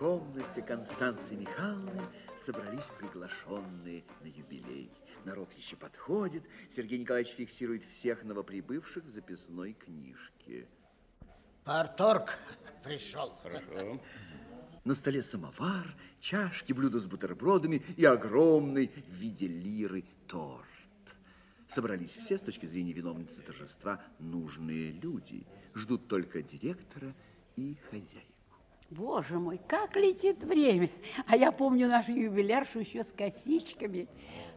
комнате Констанции Михайловны собрались приглашенные на юбилей. Народ еще подходит. Сергей Николаевич фиксирует всех новоприбывших в записной книжке. Парторг пришел. Хорошо. На столе самовар, чашки, блюда с бутербродами и огромный в виде лиры торт. Собрались все с точки зрения виновницы торжества нужные люди. Ждут только директора и хозяйку. Боже мой, как летит время. А я помню нашу юбиляршу еще с косичками.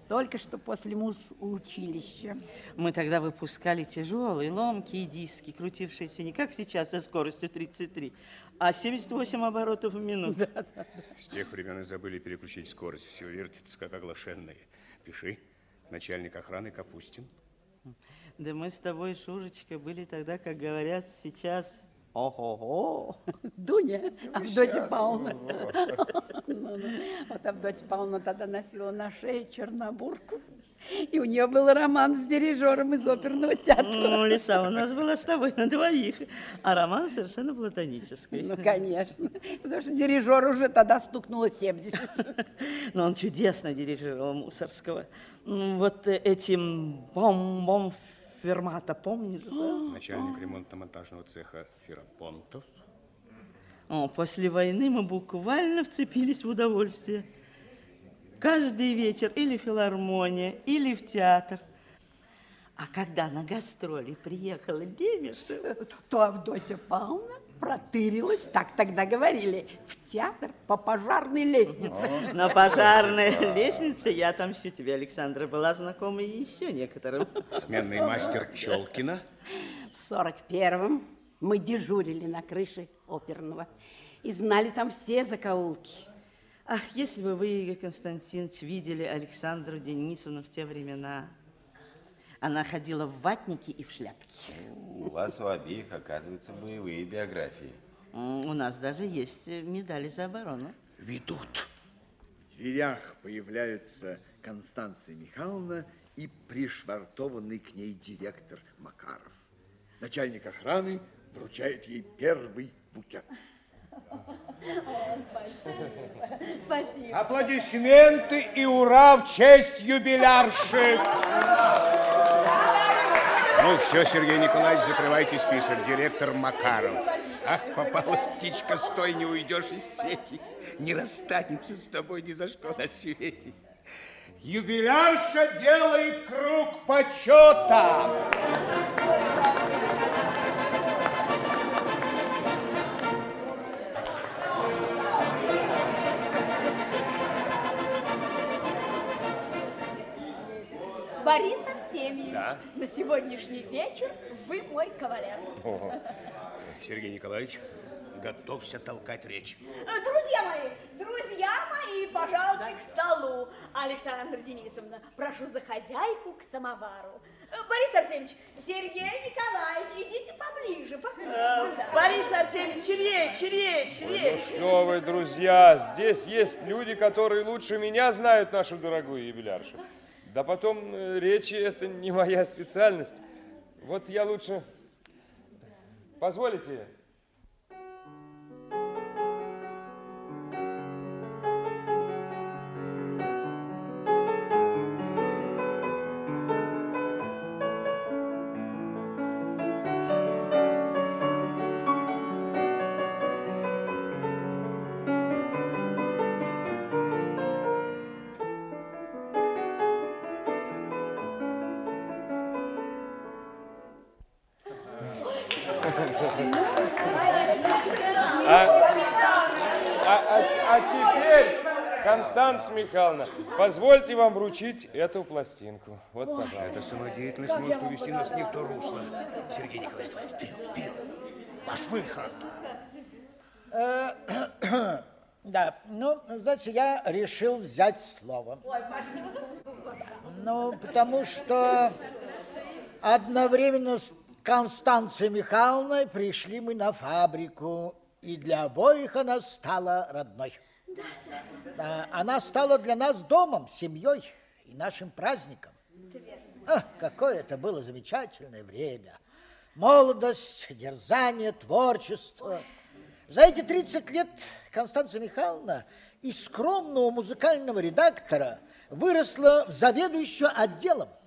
Только что после муз-училища. Мы тогда выпускали тяжелые, ломкие диски, крутившиеся не как сейчас со скоростью 33, а 78 оборотов в минуту. С тех времен и забыли переключить скорость. Все вертится, как оглашенные. Пиши. Начальник охраны Капустин. Да мы с тобой, Шурочка, были тогда, как говорят сейчас, ого-го. Дуня, Авдотья Павловна. Ну, ну. Вот Авдотья Павловна тогда носила на шее чернобурку. И у нее был роман с дирижером из оперного театра. Ну, Лиса, у нас была с тобой на двоих, а роман совершенно платонический. Ну, конечно, потому что дирижер уже тогда стукнуло 70. Но он чудесно дирижировал Мусорского. М, Вот этим бом-бом фермата, помнишь, да? Начальник ремонтно-монтажного цеха Ферапонтов. О, после войны мы буквально вцепились в удовольствие. Каждый вечер или филармония, или в театр. А когда на гастроли приехала Лемешева, То Авдотья Павловна протырилась, так тогда говорили, в театр по пожарной лестнице. на пожарной лестнице, я отомщу тебе, Александра, была знакома и еще некоторым. Сменный мастер Челкина. В сорок первом мы дежурили на крыше оперного и знали там все закоулки. Ах, если бы вы, Игорь Константинович, видели Александру Денисовну в те времена. Она ходила в ватнике и в шляпке. У вас у обеих, оказывается, боевые биографии. У нас даже есть э, медали за оборону. Ведут. В дверях появляются Констанция Михайловна и пришвартованный к ней директор Макаров. Начальник охраны вручает ей первый букет. Спасибо. Аплодисменты и ура в честь юбилярши. Ну все, Сергей Николаевич, закрывайте список. Директор Макаров. Ах, попалась птичка, стой, не уйдешь из сети. Не расстанемся с тобой ни за что на свете. Юбилярша делает круг почета. Борис Артемьевич, на сегодняшний вечер вы мой кавалер. Сергей Николаевич, готовься толкать речь. Э, Друзья мои, друзья мои, пожалуйте к столу. Александра Денисовна, прошу за хозяйку к самовару. Э, Борис Артемьевич, Сергей Николаевич, идите поближе, поближе. сюда. Борис Артемьевич, речь, речь, речь. Что вы, друзья, здесь есть люди, которые лучше меня знают нашу дорогую юбиляршу. Да потом э, речи это не моя специальность. Вот я лучше... Позволите? А, а- а теперь, Констанция Михайловна, позвольте вам вручить эту пластинку. Вот, пожалуйста. Эта самодеятельность может увести нас не в то русло. Сергей Николаевич, давай вперед, вперед. Ваш выход. Да, ну, знаете, я решил взять слово. Ну, потому что одновременно с Констанцией Михайловной пришли мы на фабрику, и для обоих она стала родной. Да, она стала для нас домом, семьей и нашим праздником. Ах, какое это было замечательное время. Молодость, дерзание, творчество. За эти 30 лет Констанция Михайловна из скромного музыкального редактора выросла в заведующую отделом.